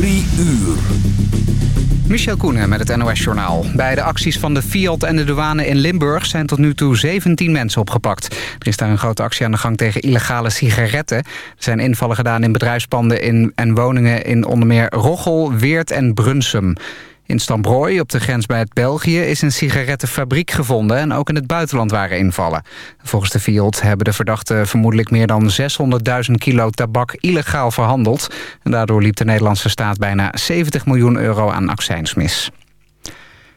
Drie uur. Michel Koenen met het NOS-journaal. Bij de acties van de Fiat en de douane in Limburg zijn tot nu toe 17 mensen opgepakt. Er is daar een grote actie aan de gang tegen illegale sigaretten. Er zijn invallen gedaan in bedrijfspanden in, en woningen in onder meer Roggel, Weert en Brunsum. In Stambrooi, op de grens bij het België, is een sigarettenfabriek gevonden... en ook in het buitenland waren invallen. Volgens de Fiat hebben de verdachten vermoedelijk meer dan 600.000 kilo tabak illegaal verhandeld. En daardoor liep de Nederlandse staat bijna 70 miljoen euro aan accijns mis.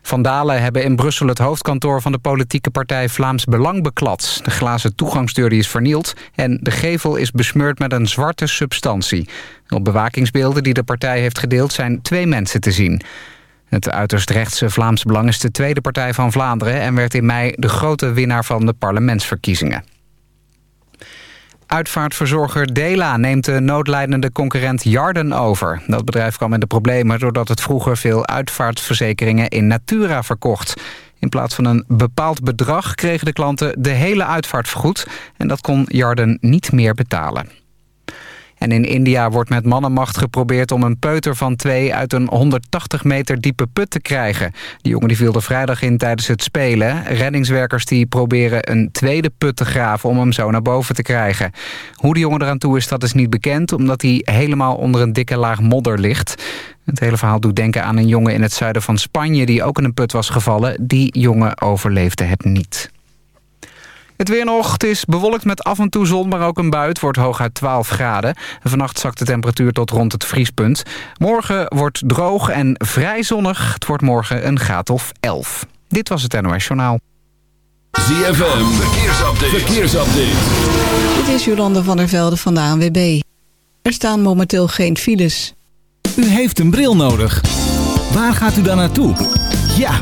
Vandalen hebben in Brussel het hoofdkantoor van de politieke partij Vlaams Belang beklad. De glazen toegangsdeur is vernield en de gevel is besmeurd met een zwarte substantie. Op bewakingsbeelden die de partij heeft gedeeld zijn twee mensen te zien. Het uiterst rechtse Vlaams Belang is de tweede partij van Vlaanderen... en werd in mei de grote winnaar van de parlementsverkiezingen. Uitvaartverzorger Dela neemt de noodlijdende concurrent Jarden over. Dat bedrijf kwam in de problemen doordat het vroeger veel uitvaartverzekeringen in Natura verkocht. In plaats van een bepaald bedrag kregen de klanten de hele uitvaart vergoed... en dat kon Jarden niet meer betalen. En in India wordt met mannenmacht geprobeerd om een peuter van twee... uit een 180 meter diepe put te krijgen. Die jongen viel er vrijdag in tijdens het spelen. Reddingswerkers die proberen een tweede put te graven... om hem zo naar boven te krijgen. Hoe de jongen eraan toe is, dat is niet bekend... omdat hij helemaal onder een dikke laag modder ligt. Het hele verhaal doet denken aan een jongen in het zuiden van Spanje... die ook in een put was gevallen. Die jongen overleefde het niet. Het weer nog. Het is bewolkt met af en toe zon, maar ook een bui. Het wordt hooguit 12 graden. vannacht zakt de temperatuur tot rond het vriespunt. Morgen wordt droog en vrij zonnig. Het wordt morgen een graad of 11. Dit was het NOS Journaal. ZFM, verkeersupdate. verkeersupdate. Dit is Jolande van der Velde van de ANWB. Er staan momenteel geen files. U heeft een bril nodig. Waar gaat u dan naartoe? Ja,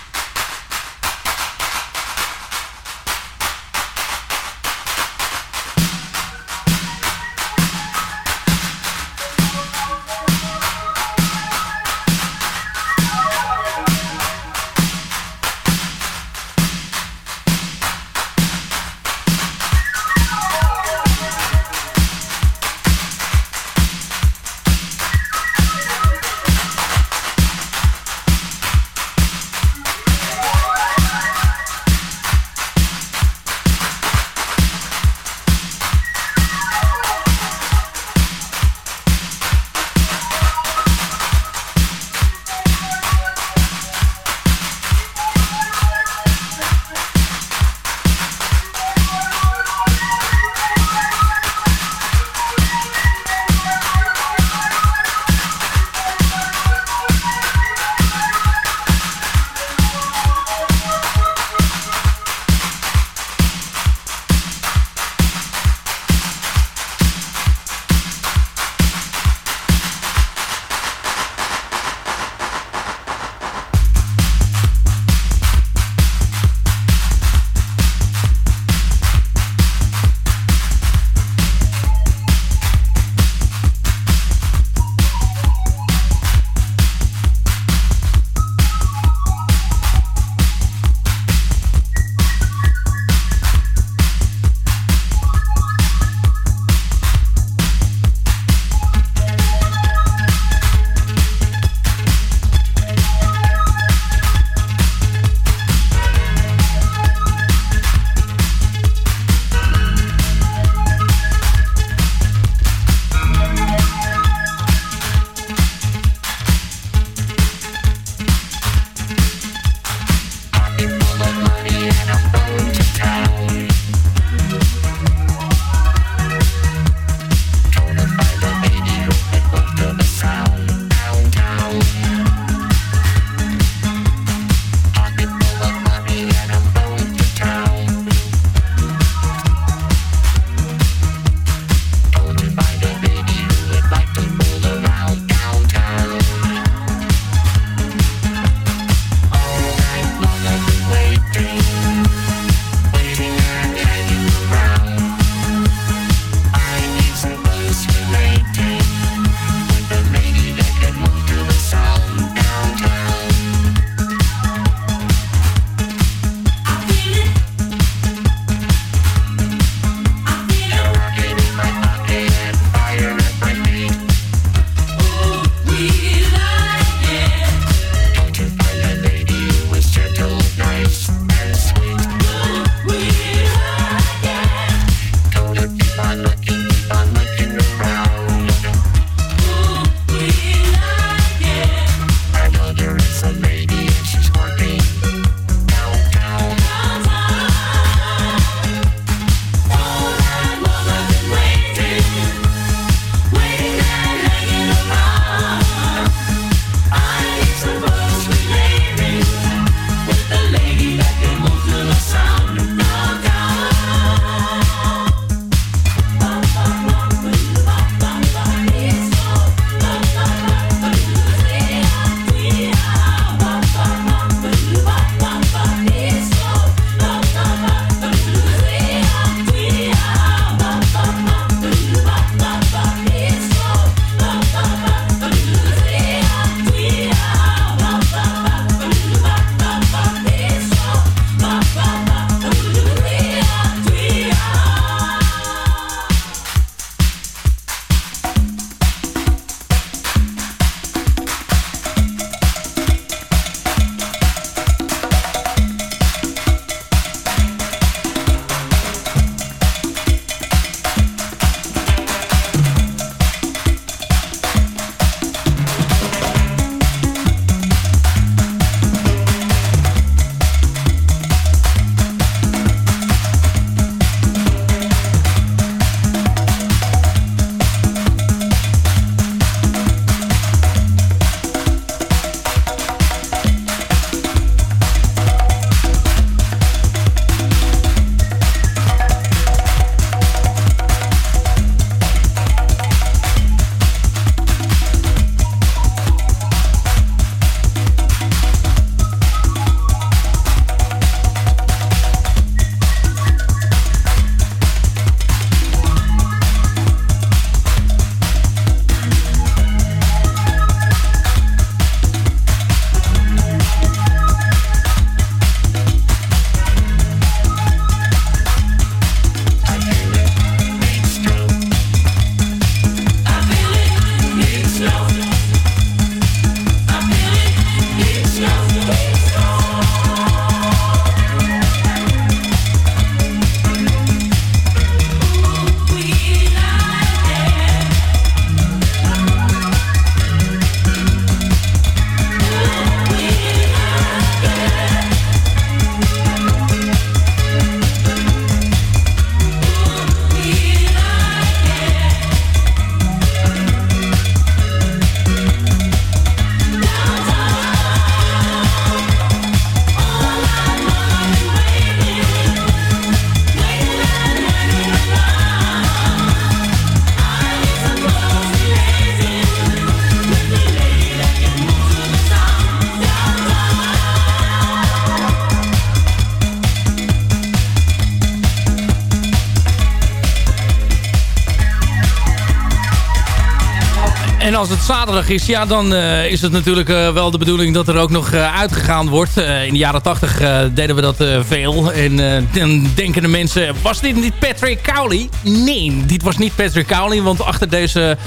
Als het zaterdag is, ja, dan uh, is het natuurlijk uh, wel de bedoeling dat er ook nog uh, uitgegaan wordt. in de jaren 80 deden we dat veel. En dan denken de mensen, was dit niet Patrick Cowley? Nee, dit was niet Patrick Cowley, want achter deze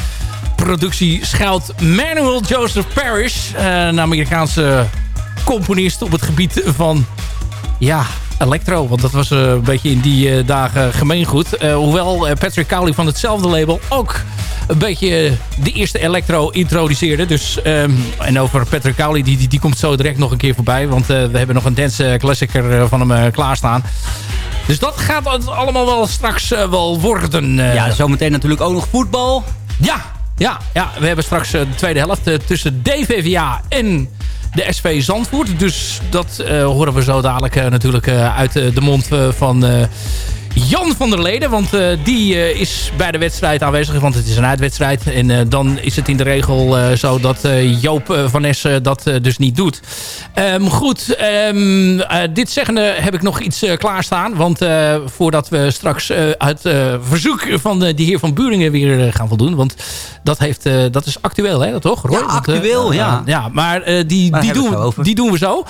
productie schuilt Manuel Joseph Parrish. een Amerikaanse componist op het gebied van... Ja, electro. Want dat was een beetje in die dagen gemeengoed. hoewel Patrick Cowley van hetzelfde label ook een beetje de eerste electro introduceerde. Dus, um, en over Patrick Cowley, die, die, die, komt zo direct nog een keer voorbij. Want uh, we hebben nog een dance klassieker van hem klaarstaan. Dus dat gaat allemaal wel straks wel worden. Ja, zometeen natuurlijk ook nog voetbal. Ja, ja, ja. we hebben straks de tweede helft tussen DVVA en de SV Zandvoort. Dus dat horen we zo dadelijk natuurlijk uit de mond van Jan van der Leden. Want uh, die uh, is bij de wedstrijd aanwezig. Want het is een uitwedstrijd. En uh, dan is het in de regel zo dat Joop van Ness dat dus niet doet. Um, goed, um, dit zeggende heb ik nog iets klaarstaan. Want voordat we straks het verzoek van de, heer van Buringen weer gaan voldoen. Want dat, heeft, dat is actueel, hè, toch? Roy? Ja, actueel, ja. ja. Maar die, die, doen, die doen we zo.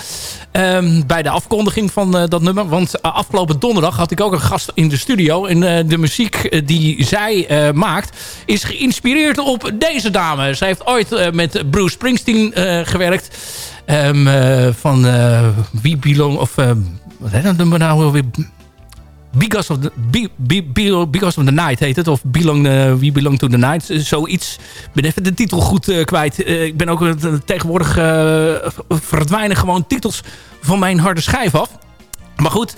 Um, bij de afkondiging van dat nummer. Want afgelopen donderdag had ik ook een gast in de studio. En uh, de muziek eh, die zij uh, maakt is geïnspireerd op deze dame. Zij heeft ooit met Bruce Springsteen gewerkt. Um, van We Belong... Of wat heet dat nou weer? Because of, the, be, be, because of the Night heet het. Of belong, We Belong to the Night. Zoiets. Ik ben even de titel goed kwijt. Ik ben ook tegenwoordig verdwijnen gewoon titels van mijn harde schijf af. Maar goed,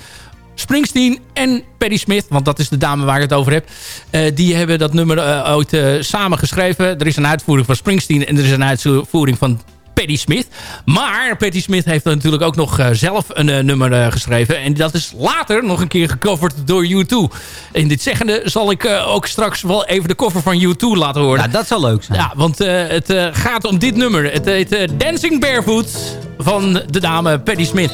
Springsteen en Patti Smith, want dat is de dame waar ik het over heb. Uh, die hebben dat nummer uh, ooit uh, samen geschreven. Er is een uitvoering van Springsteen en er is een uitvoering van Patti Smith. Maar Patti Smith heeft natuurlijk ook nog zelf een nummer geschreven. En dat is later nog een keer gecoverd door U2. In dit zeggende zal ik ook straks wel even de cover van U2 laten horen. Ja, dat zal leuk zijn. Ja, want het gaat om dit nummer. Het heet Dancing Barefoot van de dame Patti Smith.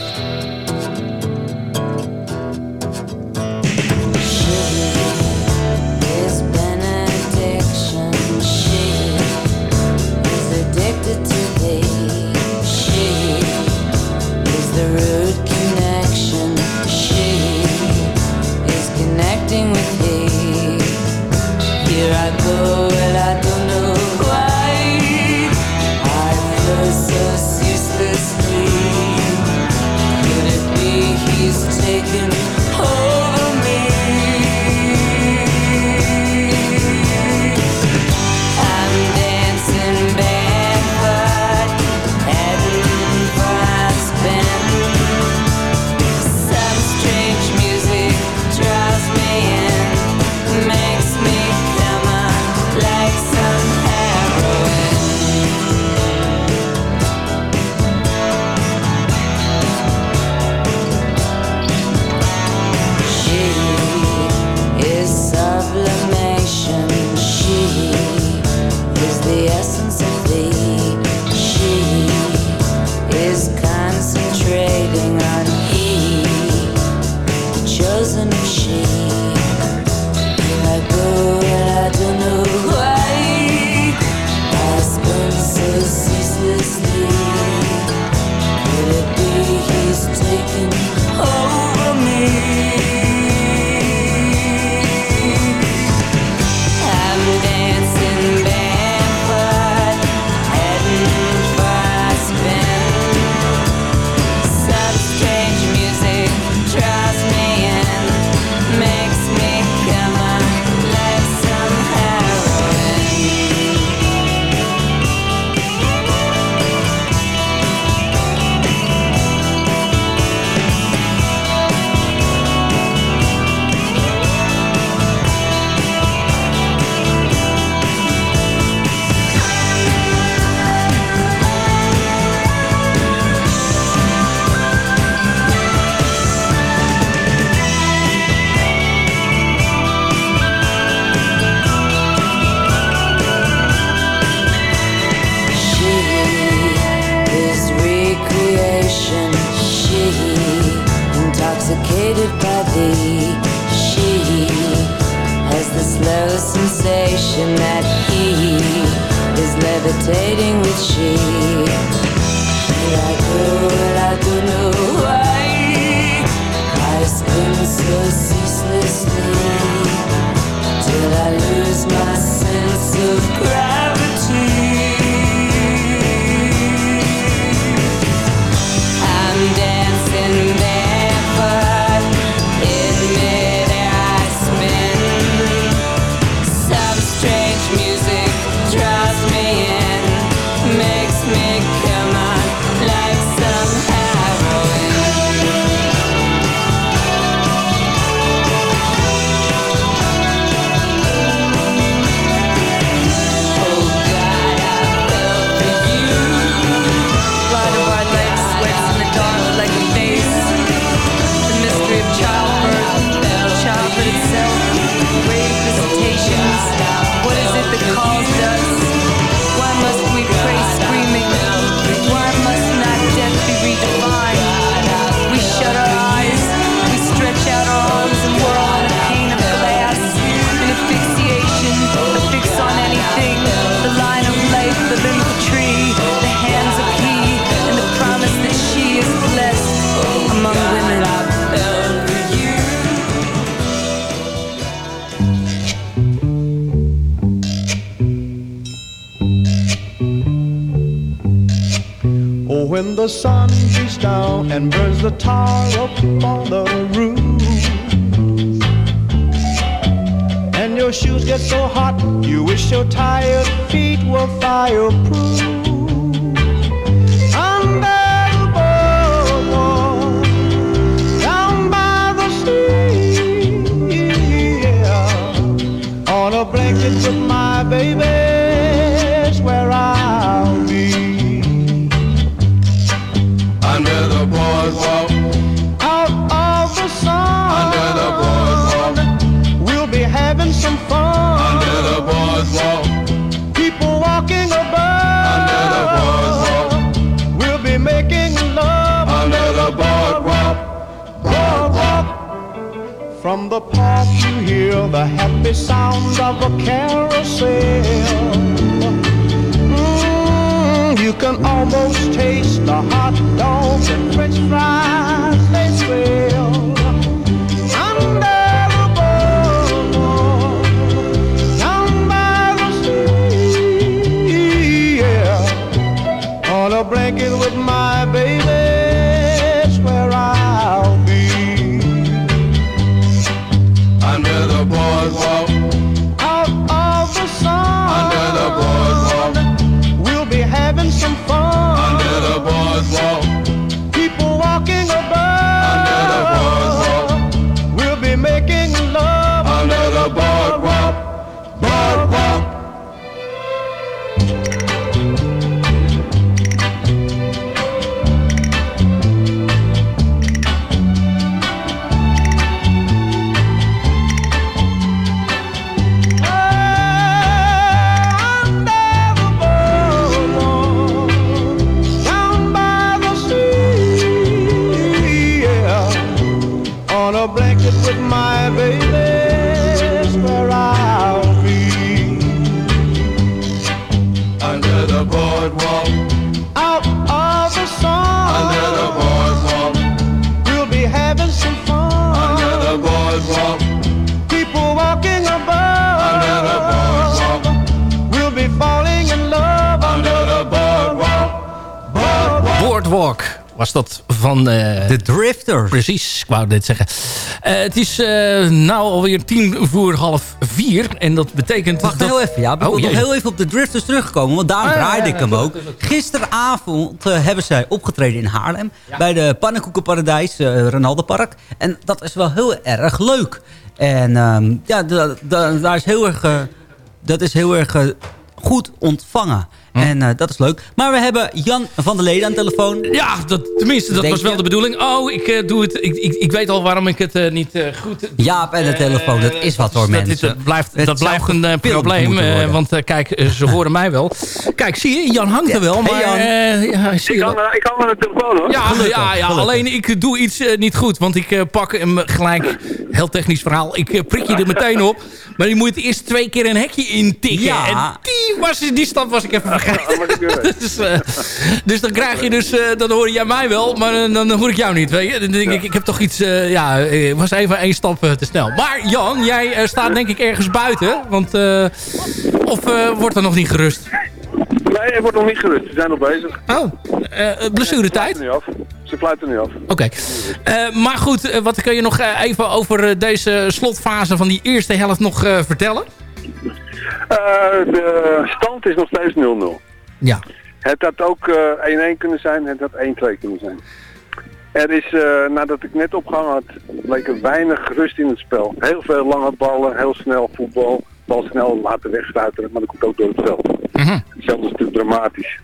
When the sun beats down and burns the tar up on the roof, and your shoes get so hot, you wish your tired feet were fireproof. Under the boardwalk, down by the sea, on a blanket with my baby, From the park you hear the happy sounds of a carousel. Mm, you can almost taste the hot dogs and french fries they swell. Precies, ik wou dit zeggen. Eh, het is uh, nou alweer tien voor half vier. En dat betekent... Wacht dat... heel even, ja. Ik Oh, nog heel even op de Drifters terugkomen. Want daar Ah, draaide ja, ik hem ook. Gisteravond eh, hebben zij opgetreden in Haarlem. Bij de Pannenkoekenparadijs, uh, Renaldenpark. En dat is wel heel erg leuk. En ehm, ja, da- da- daar is heel erg, dat is heel erg goed ontvangen. Hm. En eh, dat is leuk. Maar we hebben Jan van der Leden aan de telefoon. Ja, dat, tenminste, dat Denk was wel je? de bedoeling. Oh, ik eh, doe het. Ik, ik, ik weet al waarom ik het eh, niet goed. Jaap en de telefoon, dat is wat hoor dat, mensen. dat blijft, Het dat blijft een probleem. eh, want kijk, ze horen mij wel. Kijk, zie je, Jan hangt er wel. Maar, Hey, Jan. eh, ja, zie je Ik wel. kan, ik kan aan de telefoon hoor. Ja, Gelukkig, ja, ja gelukkig. alleen ik doe iets niet goed. Want ik pak hem gelijk, heel technisch verhaal. Ik prik je er meteen op. Maar je moet eerst twee keer een hekje intikken. Ja. En die, was, die stap was ik even vergeten. dus, eh, dus dan krijg je dus... eh, dan hoor je mij wel, maar eh, dan hoor ik jou niet. Weet je? Dan denk ik, ik heb toch iets... ja, was even één stap te snel. Maar Jan, jij staat denk ik ergens buiten. Want, of wordt er nog niet gerust? Nee, het wordt nog niet gerust. Ze zijn nog bezig. Oh, blessuretijd? Ze fluiten nu af. Ze fluiten nu af. Oké. Eh, maar goed, eh, wat kun je nog eh, even over deze slotfase van die eerste helft nog vertellen? De stand is nog steeds 0-0. Ja. Het had ook eh, 1-1 kunnen zijn, het had 1-2 kunnen zijn. Er is, nadat ik net opgehangen had, bleek er weinig rust in het spel. Heel veel lange ballen, heel snel voetbal. Bal snel laten wegstuiteren, maar dat komt ook door het veld. Hetzelfde is natuurlijk dramatisch.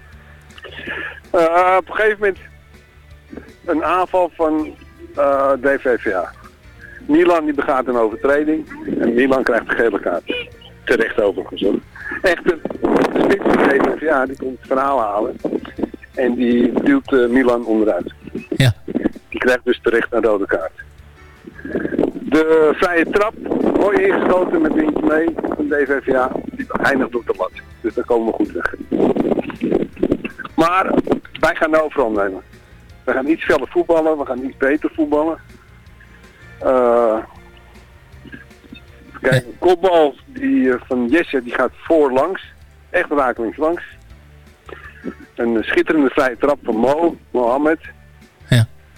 Op een gegeven moment een aanval van eh DVVA. Milan die begaat een overtreding en Milan krijgt een gele kaart. Terecht overigens hoor. Echter, de spits van DVVA die komt het verhaal halen en die duwt eh, Milan onderuit. Ja. Die krijgt dus terecht een rode kaart. De vrije trap, mooi ingeschoten met windje mee van DVVA, die eindigt op de lat. Dus daar komen we goed weg. Maar wij gaan de overhand nemen. We gaan iets verder voetballen, we gaan iets beter voetballen. Eh, kijk, een kopbal die, eh, van Jesse die gaat voorlangs. Echt rakelings langs. Een schitterende vrije trap van Mo, Mohammed.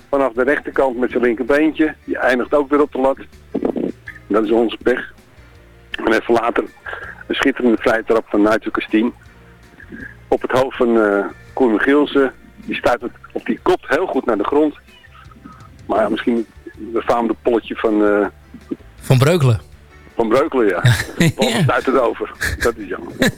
Vanaf de rechterkant met zijn linkerbeentje. Die eindigt ook weer op de lat. Dat is onze pech. En even later een schitterende vrije trap van Nigel Kastien. Op het hoofd van eh Koen Gielsen. Die stuit het op die kop heel goed naar de grond. Maar ja, misschien de faamde polletje van, eh, Van Breukelen. van Breukelen, ja. ja. stuit het over. Dat is jammer.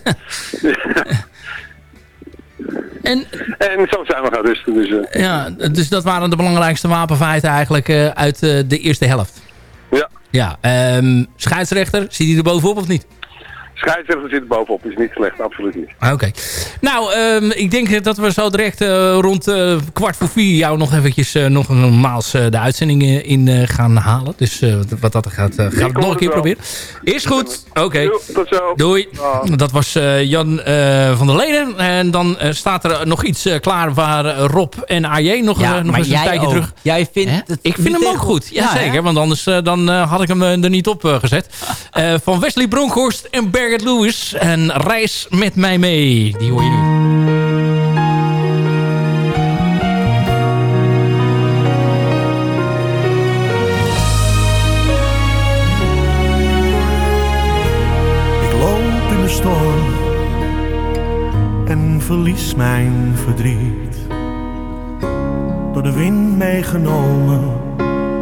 en, en zo zijn we gaan rusten. Dus, eh, Ja, dus dat waren de belangrijkste wapenfeiten eigenlijk eh, uit de eerste helft. Ja. Ja, ehm, scheidsrechter, zit hij er bovenop of niet? Scheidsrechter zit er bovenop. Is niet slecht, absoluut niet. Ah, Oké. Nou, ehm, ik denk dat we zo direct eh, rond eh, kwart voor vier jou nog eventjes uh, nog nogmaals uh, de uitzending in uh, gaan halen. Dus wat dat gaat, gaat het nog een keer proberen. Is goed. Oké. Okay. Tot zo. Doei. Dat was Jan van der Leden. En dan staat er nog iets klaar waar Rob en AJ nog, ja, nog eens een tijdje ook. terug. Jij vindt het Ik vind hem ook goed. Jazeker. Ja, want anders dan had ik hem er niet op gezet. van Wesley Bronkhorst en Berget Lewis. En Reis met mij mee. Die hoor je nu. En verlies mijn verdriet. Door de wind meegenomen,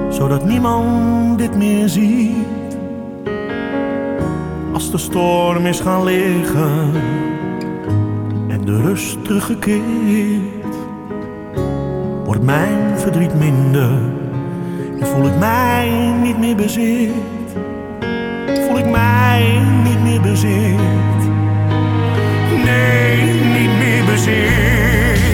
zodat niemand dit meer ziet. Als de storm is gaan liggen en de rust teruggekeerd, wordt mijn verdriet minder en voel ik mij niet meer bezeerd. Voel ik mij niet meer bezeerd. Nee, niet meer bezeerd.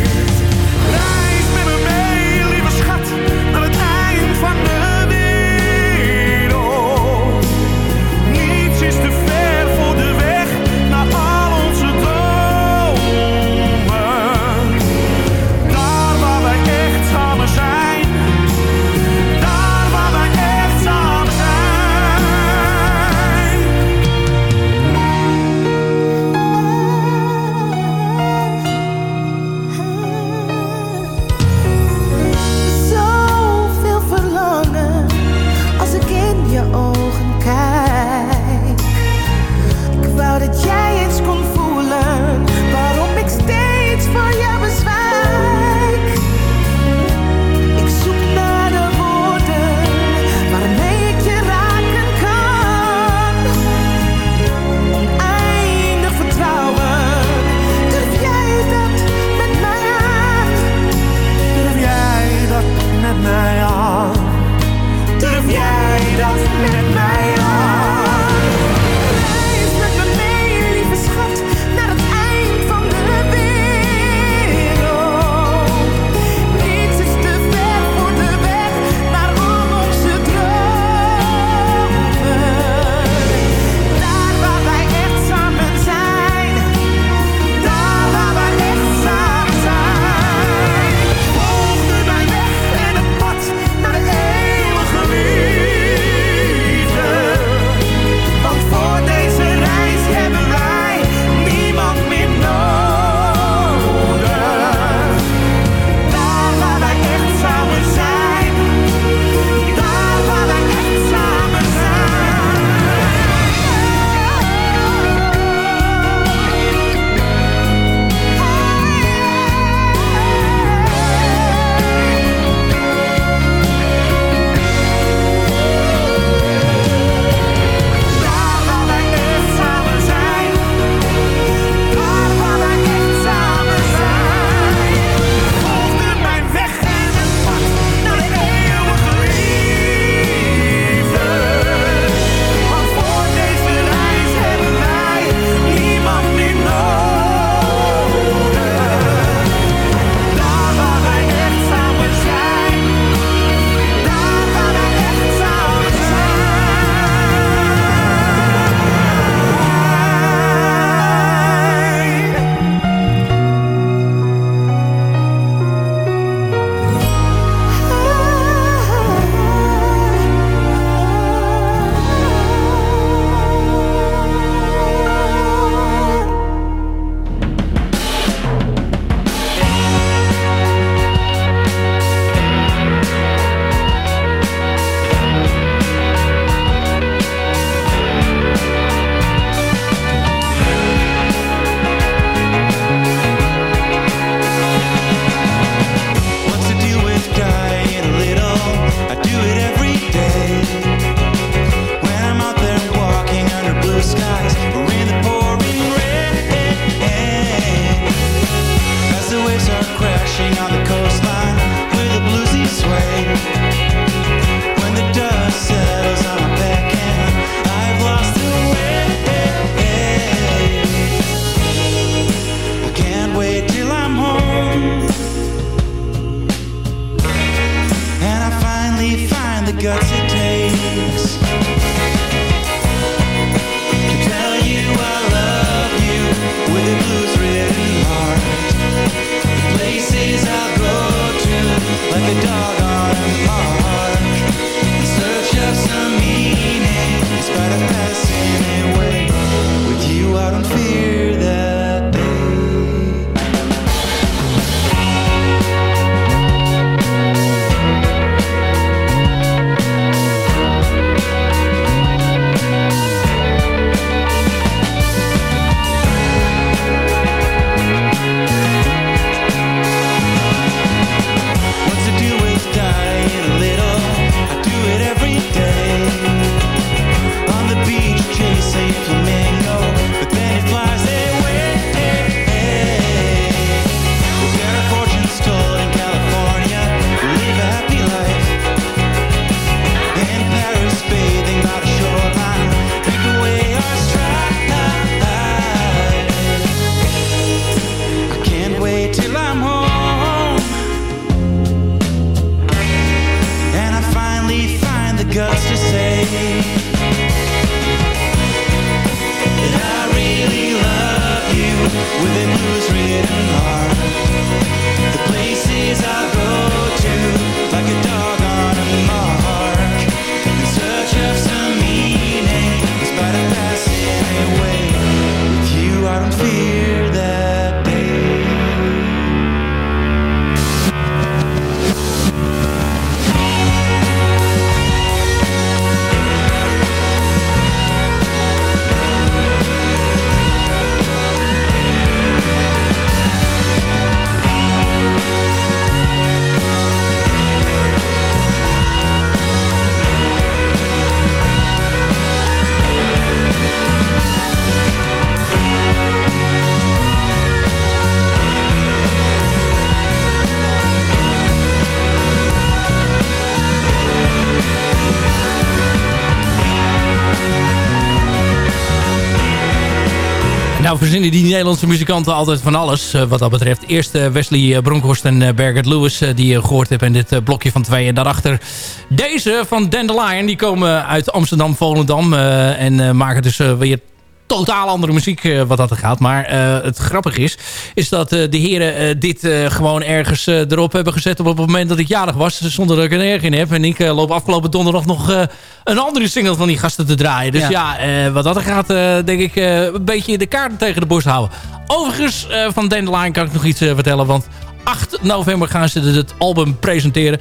Nou verzinnen die Nederlandse muzikanten altijd van alles eh, wat dat betreft. Eerst eh, Wesley eh, Bronkhorst en Bergert Lewis die je gehoord hebt in dit blokje van twee. En daarachter deze van Dandelion. Die komen uit Amsterdam, Volendam en maken dus weer totaal andere muziek eh, wat dat er gaat. Maar eh, het grappige is, is dat eh, de heren dit gewoon ergens erop hebben gezet op het moment dat ik jarig was. Zonder dat ik er erg in heb. En ik loop afgelopen donderdag nog een andere single van die gasten te draaien. Dus ja, Ja. wat dat er gaat, denk ik een beetje de kaarten tegen de borst houden. Overigens, van Dandelion kan ik nog iets vertellen. Want 8 november gaan ze het album presenteren.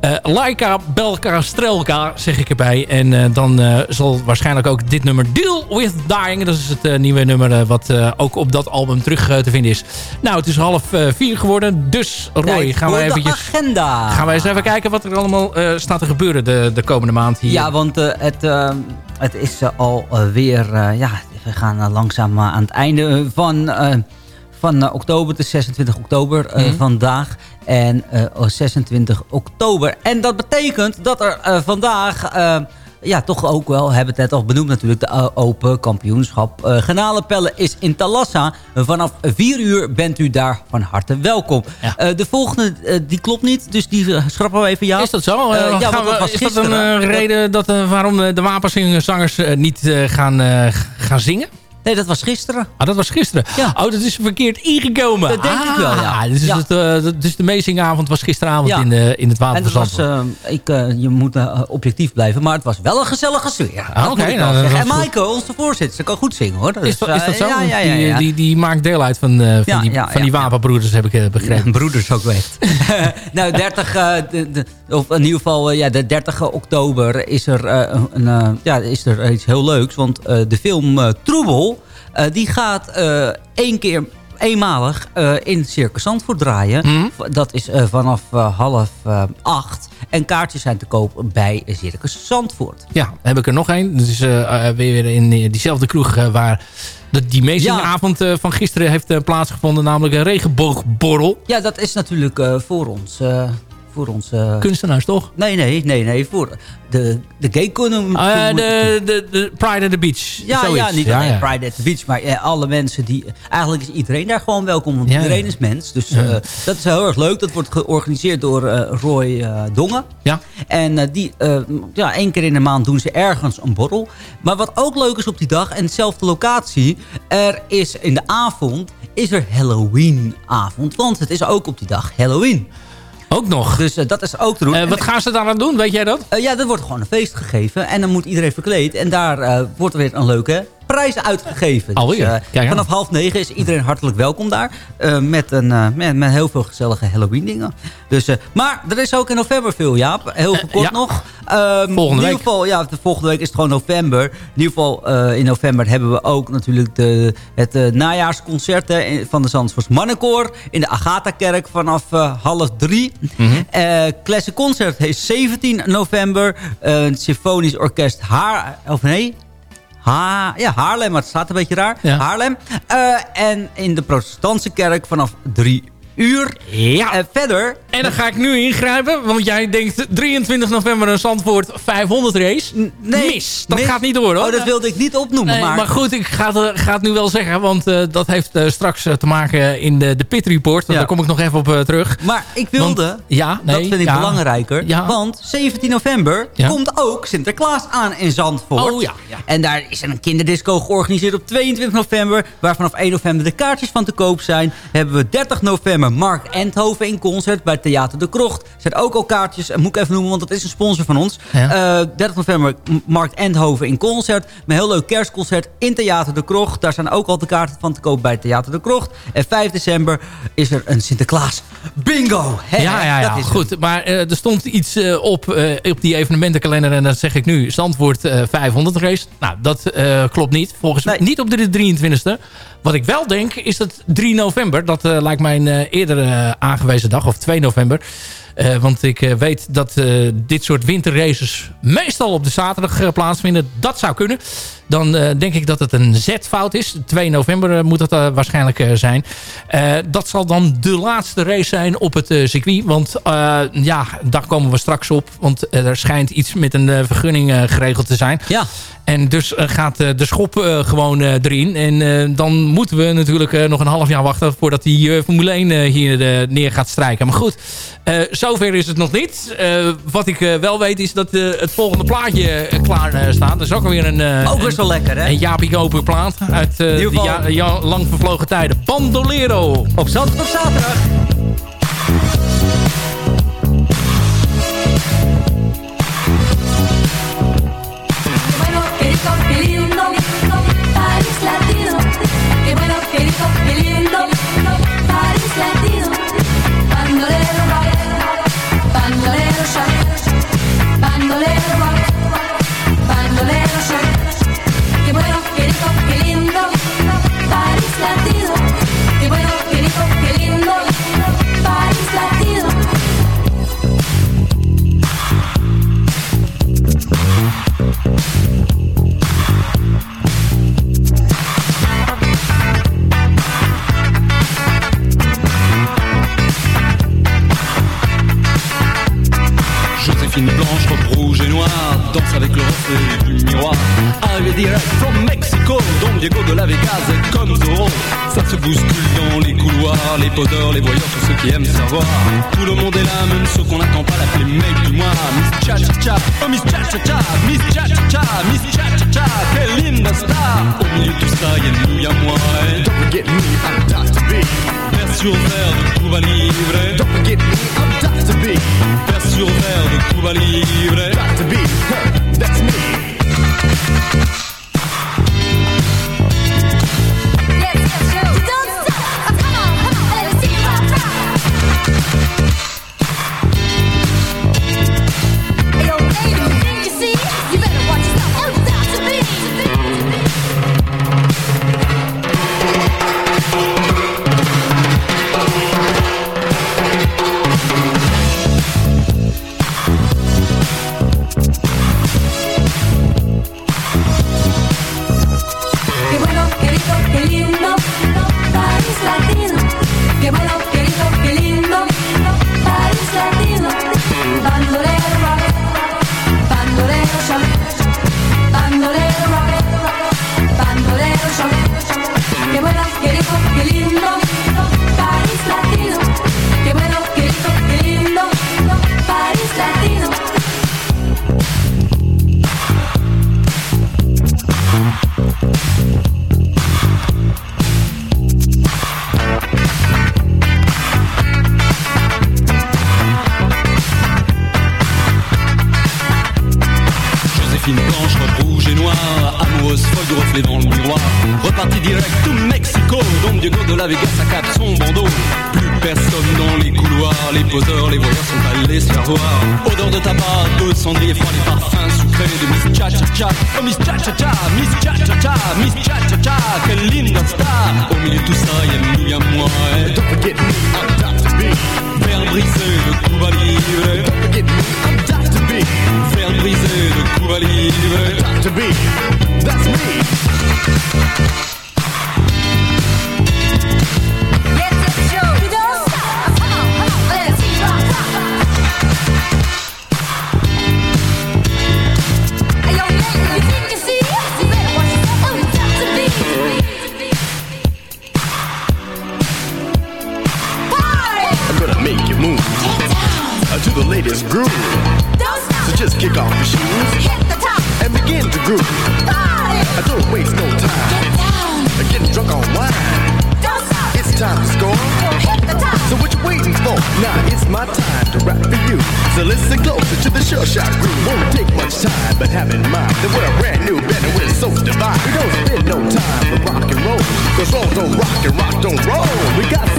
Eh Laika Belka Strelka, zeg ik erbij. En eh, dan eh, zal waarschijnlijk ook dit nummer Deal With Dying. Dat is het nieuwe nummer wat ook op dat album terug te vinden is. Nou, het is half vier geworden. Dus Roy, gaan we eventjes... agenda. Gaan we eens even kijken wat er allemaal staat te gebeuren de, de komende maand hier. Ja, want het, het is uh, alweer... Ja, we gaan langzaam aan het einde van, van uh, oktober. Het is 26 oktober mm -hmm. vandaag. En 26 oktober. En dat betekent dat er vandaag ja, toch ook wel, hebben het net al benoemd natuurlijk, de Open Kampioenschap. Uh, Genalenpellen is in Talassa. Vanaf 4 uur bent u daar van harte welkom. Ja. Uh, de volgende, die klopt niet, dus die schrappen we even ja. Is dat zo? ja, gaan we, is gisteren, dat een reden dat, waarom de wapenzangers niet gaan, gaan zingen? Nee, dat was gisteren. Ah, dat was gisteren? Ja. Oh, dat is verkeerd ingekomen. Dat denk ah, ik wel, ja. Dus, ja. Het, uh, dus de meezingavond was gisteravond ja. in, de, in het waterverzand. En was, uh, ik, je moet objectief blijven, maar het was wel een gezellige sfeer. Ah, Oké. Okay, nou, en Maaike, onze voorzitter, ze kan goed zingen hoor. Dat is, is, is, dat zo? Ja, die, die, die, maakt deel uit van, van die, van die wapenbroeders, heb ik begrepen. broeders ook weet. nou, 30, de, de, of in ieder geval ja, de 30 oktober is er, een, ja, is er iets heel leuks. Want de film Troebel... Uh, die gaat uh, één keer eenmalig uh, in Circus Zandvoort draaien. Mm. Dat is vanaf half acht. En kaartjes zijn te koop bij Circus Zandvoort. Ja, heb ik er nog één. Dat is weer in diezelfde kroeg waar... De, die meezingavond ja. van gisteren heeft plaatsgevonden. Namelijk een regenboogborrel. Ja, dat is natuurlijk voor ons voor onze... Kunstenaars, toch? Nee, nee, nee, nee. Voor de, de gay. Uh, de, de, de Pride at the Beach. Ja, Zoiets. ja niet alleen Pride at the Beach, maar eh, alle mensen die... Eigenlijk is iedereen daar gewoon welkom, want iedereen is mens. Dus eh, dat is heel erg leuk. Dat wordt georganiseerd door eh, Roy eh, Dongen. Ja. En eh, die, eh, ja, één keer in de maand doen ze ergens een borrel. Maar wat ook leuk is op die dag, en dezelfde locatie... er is in de avond, is er Halloween-avond. Want het is ook op die dag Halloween. Ook nog. Dus eh, dat is ook te doen. Eh, En wat gaan ze daar aan doen? Weet jij dat? eh, ja, er wordt gewoon een feest gegeven. En dan moet iedereen verkleed. En daar wordt er weer een leuke prijs uitgegeven. Alweer? Dus, eh, Kijk vanaf half negen is iedereen hartelijk welkom daar. eh, met, een, eh, met, met heel veel gezellige Halloween dingen. Dus, maar er is ook in november veel, Jaap. Heel veel kort ja. nog. Ehm, Volgende in ieder geval, ja, de volgende week is het gewoon november. In ieder geval in november hebben we ook natuurlijk de, het najaarsconcert van de Zandvoorts Mannenkoor. In de Agatha-kerk vanaf half drie. Eh, Classic Concert is 17 november. Het Symfonisch Orkest Haar... Of nee... Ha, ja, Haarlem, maar het staat een beetje raar. Ja. Haarlem. Eh, en in de protestantse kerk vanaf drie uur. Ja. Eh, verder... En dan ga ik nu ingrijpen, want jij denkt 23 november een Zandvoort 500 race. Nee, mis. Dat mis. gaat niet door hoor. Oh, dat wilde ik niet opnoemen. Nee, maar, maar goed, ik ga het, ga het nu wel zeggen. Want eh, dat heeft eh, straks eh, te maken in de, de Pit Report. Ja. Daar kom ik nog even op eh, terug. Maar ik wilde, Want- ja, nee, dat vind ik ja. belangrijker. Ja. Want 17 november komt ook Sinterklaas aan in Zandvoort. Oh ja. En daar is een kinderdisco georganiseerd op 22 november. Waar vanaf 1 november de kaartjes van te koop zijn. Hebben we 30 november Mark Endhoven in concert bij Theater de Krocht. Zijn ook al kaartjes, en moet ik even noemen, want dat is een sponsor van ons. Ja. Eh, 30 november M- Mark Endhoven in concert. Met een heel leuk kerstconcert in Theater de Krocht. Daar zijn ook al de kaarten van te koop bij Theater de Krocht. En 5 december is er een Sinterklaas bingo. Ja, ja, ja. dat is het. goed. Maar eh, er stond iets eh, op, eh, op die evenementenkalender. En dat zeg ik nu. Zandvoort eh 500 race. Nou, dat eh, klopt niet. Volgens mij niet op de 23e. Wat ik wel denk, is dat 3 november. Dat eh, lijkt mij een eh, eerder eh, aangewezen dag. Of 2 november. Want ik weet dat dit soort winterraces meestal op de zaterdag plaatsvinden. Dat zou kunnen. Dan eh, denk ik dat het een Z-fout is. 2 november eh, moet dat eh, waarschijnlijk zijn. Dat zal dan de laatste race zijn op het circuit. Want ja, daar komen we straks op. Want er schijnt iets met een vergunning geregeld te zijn. Ja. En dus gaat de schop gewoon erin. En dan moeten we natuurlijk nog een half jaar wachten... voordat die Formule 1 eh, hier neer gaat strijken. Maar goed, zover is het nog niet. Wat ik wel weet is dat het volgende plaatje klaar staat. Dat is ook alweer een... Ook zo lekker, hè? Een Jaapie Koper plaat uit eh, ieder de ja, ja- lang vervlogen tijden. Bandolero. Op zaterdag. bueno,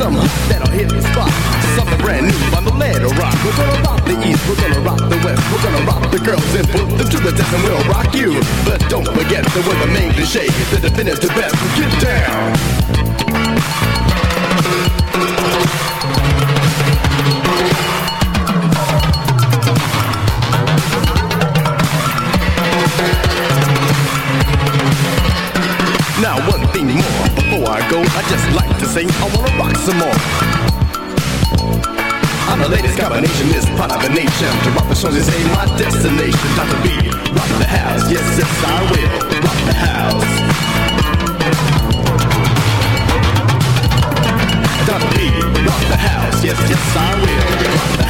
Something that'll hit the spot. Something brand new on the lead or rock. We're gonna rock the east, we're gonna rock the west. We're gonna rock the girls and put them to the test and we'll rock you. But don't forget that we're the main cliche, the definitive best. Get down. Say I wanna rock some more. I'm the latest combination, this part of the nation. To rock the shows is ain't my destination. Dr. B, rock the house, yes, yes, I will rock the house. Dr. B, rock the house, yes, yes, I will rock the house.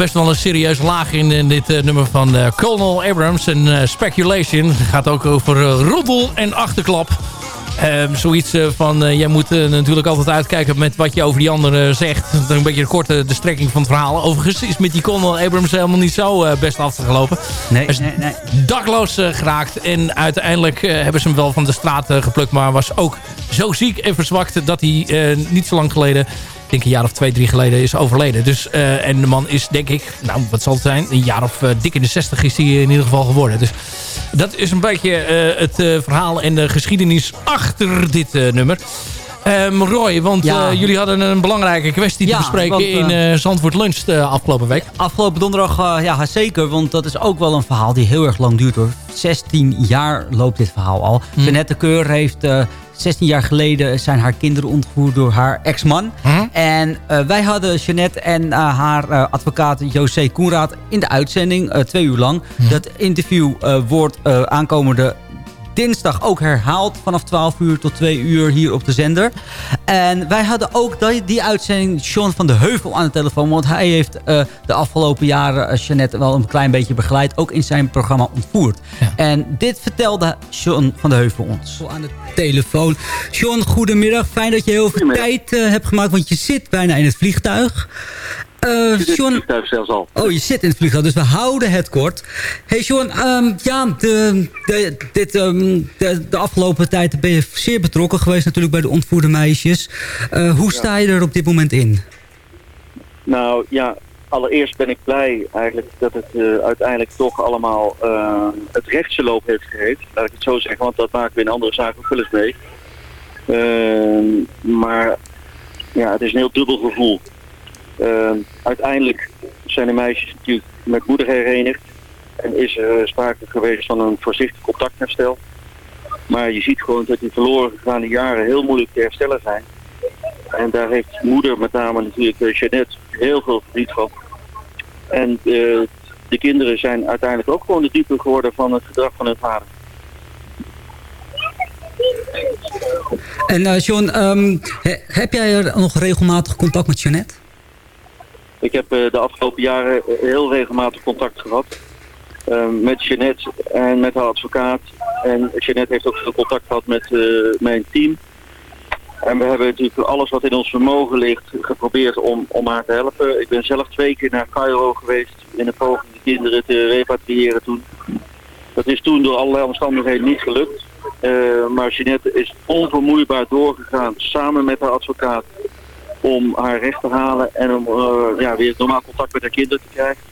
Best wel een serieus laag in, in dit eh, nummer van eh, Colonel Abrams. En eh, Speculation Het gaat ook over roddel en achterklap. Ehm, zoiets van, jij moet natuurlijk altijd uitkijken met wat je over die anderen zegt. Dat is een beetje de korte de strekking van het verhaal. Overigens is met die Colonel Abrams helemaal niet zo best afgelopen. Nee, Hij is nee, nee. dakloos geraakt. En uiteindelijk hebben ze hem wel van de straat geplukt. Maar was ook zo ziek en verzwakt dat hij niet zo lang geleden... Ik denk een jaar of twee, drie geleden is overleden. Dus, eh, en de man is, denk ik, nou wat zal het zijn? Een jaar of eh, dik in de zestig is hij in ieder geval geworden. Dus dat is een beetje eh, het verhaal en de geschiedenis achter dit nummer. Ehm, Roy, want Ja. jullie hadden een belangrijke kwestie te bespreken want, in eh, Zandvoort Lunch de afgelopen week. Afgelopen donderdag, ja zeker, want dat is ook wel een verhaal die heel erg lang duurt hoor. 16 jaar loopt dit verhaal al. Hm. Jeannette Keur heeft 16 jaar geleden zijn haar kinderen ontvoerd door haar ex-man. En eh, wij hadden Jeannette en eh, haar eh, advocaat José Koenraad in de uitzending, twee uur lang. Dat interview wordt aankomende dinsdag ook herhaald vanaf 12 uur tot 2 uur hier op de zender. En wij hadden ook die, die uitzending Sean van de Heuvel aan de telefoon. Want hij heeft eh, de afgelopen jaren uh, Jeannette wel een klein beetje begeleid. Ook in zijn programma Ontvoerd. En dit vertelde Sean van de Heuvel ons. Aan de telefoon. Sean, goedemiddag. Fijn dat je heel veel tijd eh, hebt gemaakt. Want je zit bijna in het vliegtuig. Uh, John... zelfs al. Oh, je zit in het vliegtuig, dus we houden het kort. Hey John, um, ja, de, de, dit, um, de, de, afgelopen tijd ben je zeer betrokken geweest natuurlijk bij de ontvoerde meisjes. Uh, hoe sta je er op dit moment in? Nou ja, allereerst ben ik blij eigenlijk dat het uh, uiteindelijk toch allemaal uh, het rechtse loop heeft gegeven. Laat ik het zo zeggen, want dat maken we in andere zaken ook wel eens mee. Uh, maar ja, het is een heel dubbel gevoel. Uh, uiteindelijk zijn de meisjes natuurlijk met moeder herenigd. En is er sprake geweest van een voorzichtig contactherstel. Maar je ziet gewoon dat die verloren gegaane jaren heel moeilijk te herstellen zijn. En daar heeft moeder, met name natuurlijk uh, Jeannette, heel veel verdriet van. En uh, de kinderen zijn uiteindelijk ook gewoon de dupe geworden van het gedrag van hun vader. En John, he, heb jij er nog regelmatig contact met Jeannette? Ik heb uh, de afgelopen jaren heel regelmatig contact gehad. Uh, met Jeannette en met haar advocaat. En Jeannette heeft ook veel contact gehad met uh, mijn team. En we hebben natuurlijk alles wat in ons vermogen ligt geprobeerd om, om haar te helpen. Ik ben zelf twee keer naar Cairo geweest in een poging de kinderen te repatriëren toen. Dat is toen door allerlei omstandigheden niet gelukt. Maar Jeannette is onvermoeibaar doorgegaan samen met haar advocaat om haar recht te halen en om uh, ja, weer normaal contact met haar kinderen te krijgen.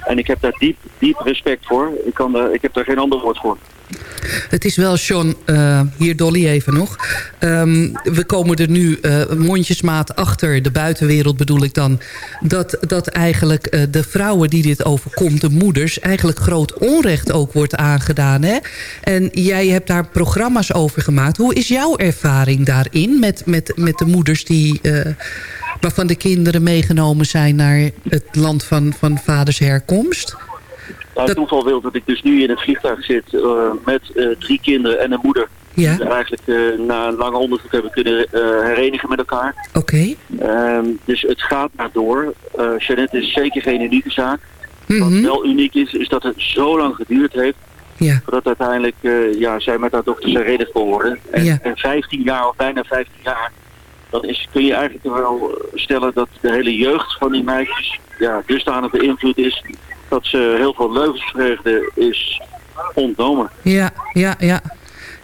En ik heb daar diep, diep respect voor. Ik, kan ik heb daar geen ander woord voor. Het is wel, Sean, eh, hier Dolly even nog. Ehm, we komen er nu eh, mondjesmaat achter, de buitenwereld bedoel ik dan... dat, dat eigenlijk eh, de vrouwen die dit overkomt, de moeders... eigenlijk groot onrecht ook wordt aangedaan. Hè? En jij hebt daar programma's over gemaakt. Hoe is jouw ervaring daarin met, met, met de moeders die... waarvan de kinderen meegenomen zijn naar het land van, van vaders herkomst? Het toeval wil dat ik dus nu in het vliegtuig zit eh, met eh, drie kinderen en een moeder. Ja. Die eigenlijk eh, na een lange onderzoek hebben kunnen herenigen met elkaar. Oké. Ehm, dus het gaat maar door. Eh Jeannette is zeker geen unieke zaak. Mhm. Wat wel uniek is, is dat het zo lang geduurd heeft. Ja. Voordat uiteindelijk ja, zij met haar dochter herenigd kon worden. En, Ja. en 15 jaar, of bijna 15 jaar, dan is, kun je eigenlijk wel stellen dat de hele jeugd van die meisjes ja, dusdanig beïnvloed is dat ze heel veel levensvreugde is ontnomen. Ja, ja, ja.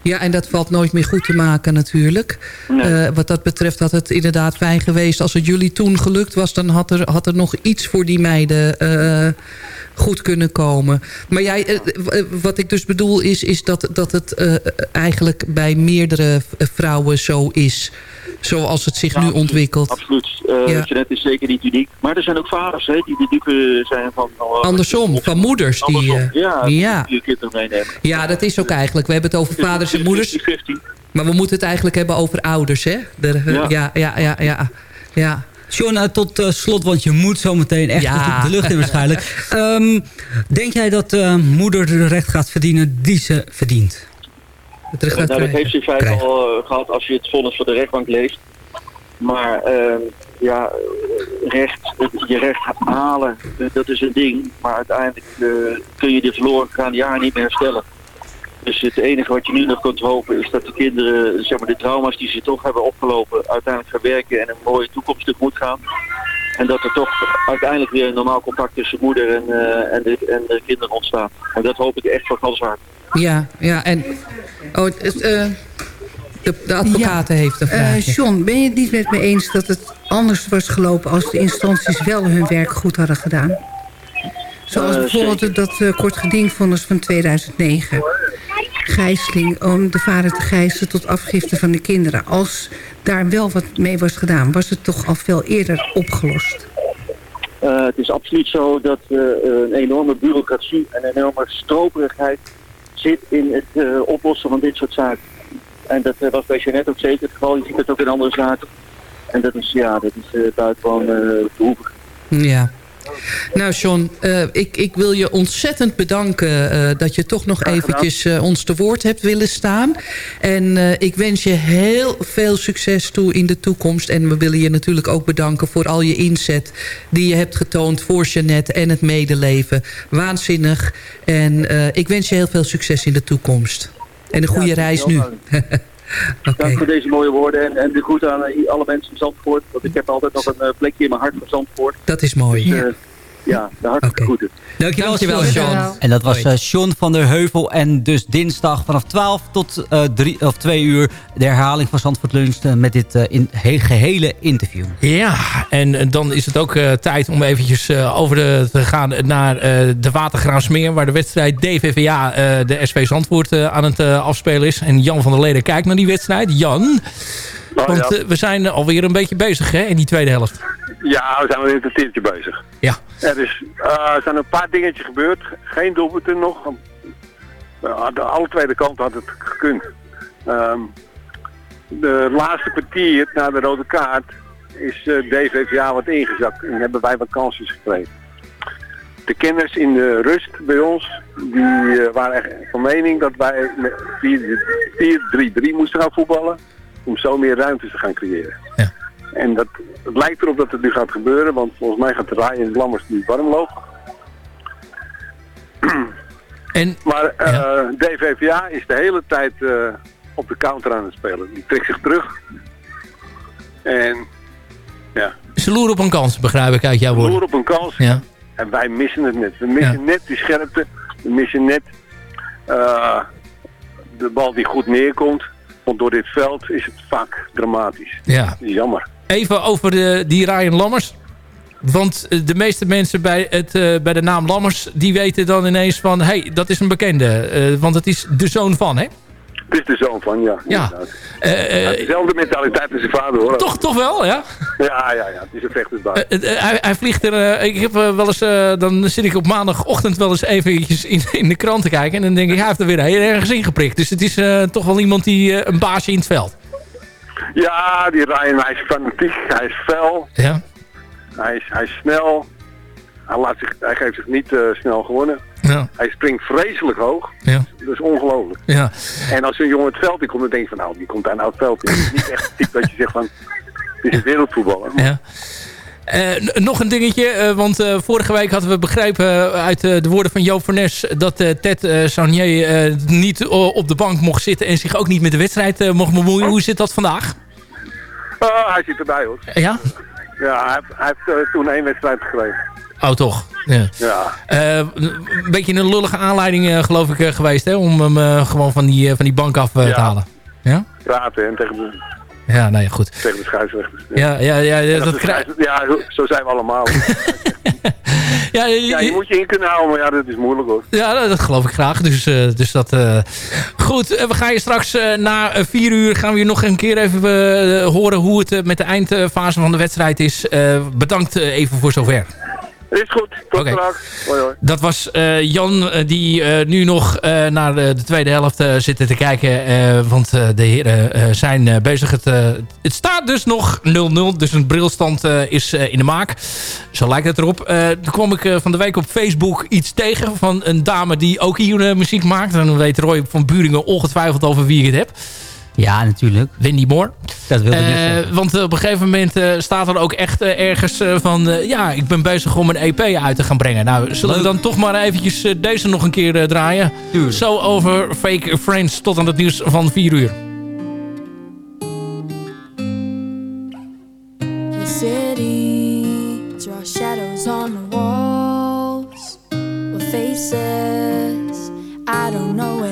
Ja, en dat valt nooit meer goed te maken natuurlijk. Eh, wat dat betreft had het inderdaad fijn geweest... als het jullie toen gelukt was... dan had er, had er nog iets voor die meiden eh, goed kunnen komen. Maar jij, eh, eh, wat ik dus bedoel is, is dat, dat het eh, eigenlijk... bij meerdere vrouwen zo is. Zoals het zich nu ontwikkelt. Absoluut. Eh Ja. Jeannette is zeker niet uniek. Maar er zijn ook vaders hè, die de dupe zijn van... eh, Andersom, van moeders die... andersom. eh, ja, ja. die kinderen meenemen. Ja, dat is ook eigenlijk. We hebben het over vaders en moeders. Maar we moeten het eigenlijk hebben over ouders, hè? De, Ja. ja, ja, ja, ja. John, tot eh, slot, want je moet zo meteen echt Ja. de lucht in waarschijnlijk. Ehm, denk jij dat eh, moeder de recht gaat verdienen die ze verdient? Het recht nou, dat heeft ze in feite Krijgen. al eh, gehad als je het vonnis van de rechtbank leest. Maar eh, ja, recht, het- je recht halen, dat is een ding. Maar uiteindelijk eh, kun je de verloren gegaane jaren niet meer herstellen. Dus het enige wat je nu nog kunt hopen is dat de kinderen, zeg maar de trauma's die ze toch hebben opgelopen, uiteindelijk verwerken en een mooie toekomst tegemoet gaan. En dat er toch uiteindelijk weer een normaal contact tussen moeder en, eh, en, de, en de kinderen ontstaat. En dat hoop ik echt van gans hart. Ja, ja. En oh, het, eh, de, de advocaten heeft een Eh, vraagje. John, ben je het niet met me eens dat het anders was gelopen... als de instanties wel hun werk goed hadden gedaan? Zoals Eh, bijvoorbeeld dat uh, kort gedingvonnis van 2009. Gijzeling om de vader te gijzelen tot afgifte van de kinderen. Als daar wel wat mee was gedaan, was het toch al veel eerder opgelost. Eh, het is absoluut zo dat eh, een enorme bureaucratie en een enorme stroperigheid zit in het eh, oplossen van dit soort zaken. En dat eh, was bij Jeannette ook zeker het geval. Je ziet het ook in andere zaken. En dat is, ja, dat is uh, buitengewoon uh, droevig. Ja. Nou John, uh, ik, ik wil je ontzettend bedanken uh, dat je toch nog eventjes uh, ons te woord hebt willen staan. En ik wens je heel veel succes toe in de toekomst. En we willen je natuurlijk ook bedanken voor al je inzet die je hebt getoond voor Jeannette en het medeleven. Waanzinnig. En ik wens je heel veel succes in de toekomst. En een goede ja, reis nu. Okay. Dank voor deze mooie woorden en, en de groet aan uh, alle mensen in Zandvoort. Want ik heb altijd nog een uh, plekje in mijn hart voor Zandvoort. Dat is mooi. Dus, uh, ja, de okay. groeten. Dankjewel, Dankjewel Sean. En dat was uh, Sean van der Heuvel. En dus dinsdag vanaf 12 tot uh, 3 of 2 uur de herhaling van Zandvoort Lunch uh, met dit uh, in, he gehele interview. Ja, en dan is het ook uh, tijd om eventjes uh, over de, te gaan naar uh, de Watergraafsmeer... waar de wedstrijd DVVA uh, de SV Zandvoort uh, aan het uh, afspelen is. En Jan van der Leden kijkt naar die wedstrijd. Jan, oh, want ja. uh, we zijn alweer een beetje bezig hè, in die tweede helft. Ja, we zijn weer in het tiertje bezig. Ja. Er, is, uh, er zijn een paar dingetjes gebeurd. Geen doelpunten nog. Uh, de alle tweede kant had het gekund. Um, de laatste kwartier na de rode kaart is uh, DVVA wat ingezakt en hebben wij wat kansjes gekregen. De kenners in de rust bij ons, die uh, waren echt van mening dat wij met 4-3-3 moesten gaan voetballen om zo meer ruimte te gaan creëren. Ja. En dat, het lijkt erop dat het nu gaat gebeuren, want volgens mij gaat de Ryan Lammers nu warm lopen. En, maar uh, ja. DVVA is de hele tijd uh, op de counter aan het spelen. Die trekt zich terug. En ja. Ze loeren op een kans, begrijp ik uit jouw woorden. Loeren op een kans. Ja. En wij missen het net. We missen ja. net die scherpte. We missen net uh, de bal die goed neerkomt. Want door dit veld is het vaak dramatisch. Ja. Jammer. Even over de, die Ryan Lammers. Want eh, de meeste mensen bij, het, eh, bij de naam Lammers... die weten dan ineens van... hé, hey, dat is een bekende. Eh, want het is de zoon van, hè? Het is de zoon van, ja. Ja. dezelfde mentaliteit als zijn vader, hoor. Toch, toch wel, ja? Ja, ja, ja. Het is een vechtersbaas. Hij, hij vliegt er... ik heb wel eens... dan zit ik op maandagochtend wel eens eventjes in, in de krant te kijken. En dan denk ik, hij heeft er weer heel ergens ingeprikt. Dus het is toch wel iemand die een baasje in het veld. Ja, die Ryan, hij is fanatiek, hij is fel. Ja. Hij is, hij is snel. Hij, laat zich, hij geeft zich niet eh, snel gewonnen. Ja. Hij springt vreselijk hoog. Ja. Dat is ongelooflijk. Ja. En als een jongen het veld in komt, dan denk je van nou, die komt daar nou het veld in. Het is niet echt het type dat je zegt van, het is wereldvoetballer. Ja. Eh, nog een dingetje, eh, want eh, vorige week hadden we begrepen uit de woorden van Joop Vernes dat Ted Saunier eh, niet op de bank mocht zitten en zich ook niet met de wedstrijd mocht bemoeien. Hoe zit dat vandaag? Hij zit erbij hoor. Ja? Ja, hij, heeft- hij heeft toen één wedstrijd gekregen. Oh, toch? Ja. Ja. Een beetje een lullige aanleiding geloof ik geweest hè, om hem gewoon van die, van die bank af te halen. Ja? Praten en tegen Ja, nee, goed. tegen de scheidsrechters. Ja, ja, ja, ja, dat krijg... scheidsrechter- ja, zo zijn we allemaal. ja, je, ja, je moet je in kunnen houden, maar ja, dat is moeilijk hoor. Ja, dat, dat geloof ik graag. Dus, eh, dus dat... eh, Goed, eh, we gaan je straks na vier uur... gaan we je nog een keer even horen hoe het met de eindfase van de wedstrijd is. Bedankt even voor zover. Is goed, tot Oké. straks. Hoi, hoi. Dat was eh, Jan eh, die eh, nu nog naar de, de tweede helft zitten te kijken. want de heren zijn bezig. Het, het staat dus nog 0-0. Dus een brilstand is in de maak. Zo lijkt het erop. Toen kwam ik van de week op Facebook iets tegen van een dame die ook hier muziek maakt. En dan weet Roy van Buringen ongetwijfeld over wie ik het heb. Ja, natuurlijk. Wendy Moore. Dat wilde ik Eh, zeggen. want op een gegeven moment eh, staat er ook echt eh, ergens eh, van... eh, ja, ik ben bezig om een EP uit te gaan brengen. Nou, zullen we dan toch maar eventjes eh, deze nog een keer eh, draaien? Zo over Fake Friends tot aan het nieuws van 4 uur. The city draw shadows on the walls with faces I don't know. Fake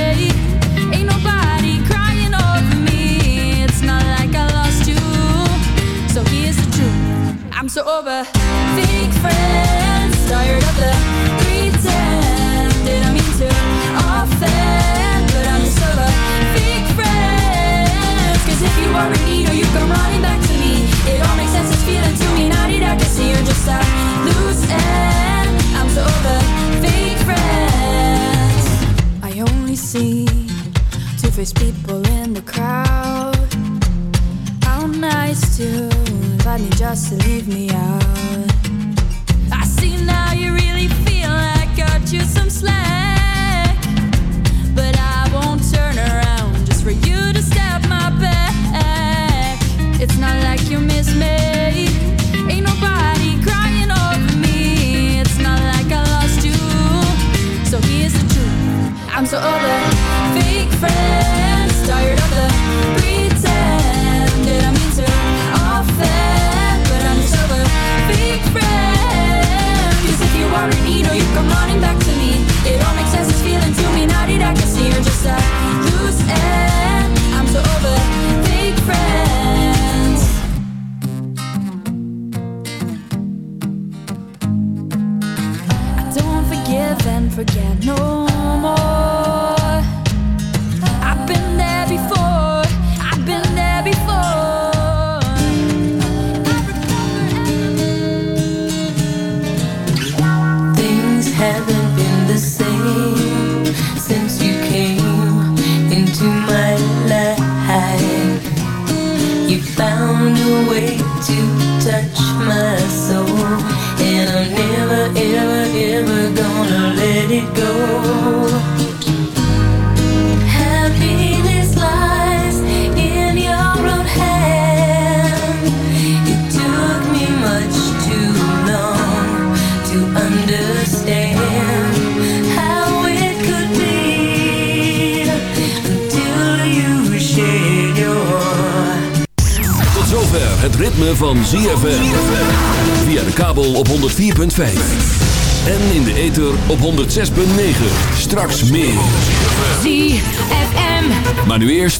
So over fake friends. Tired of the pretend. Didn't mean to offend, but I'm just over fake friends. Cause if you are in need or you come running back to me, it all makes sense. It's feeling to me. Now did I can see you're just a loose end. I'm so over fake friends. I only see two-faced people in the crowd. How nice to invite me just to leave me out. I see now you really feel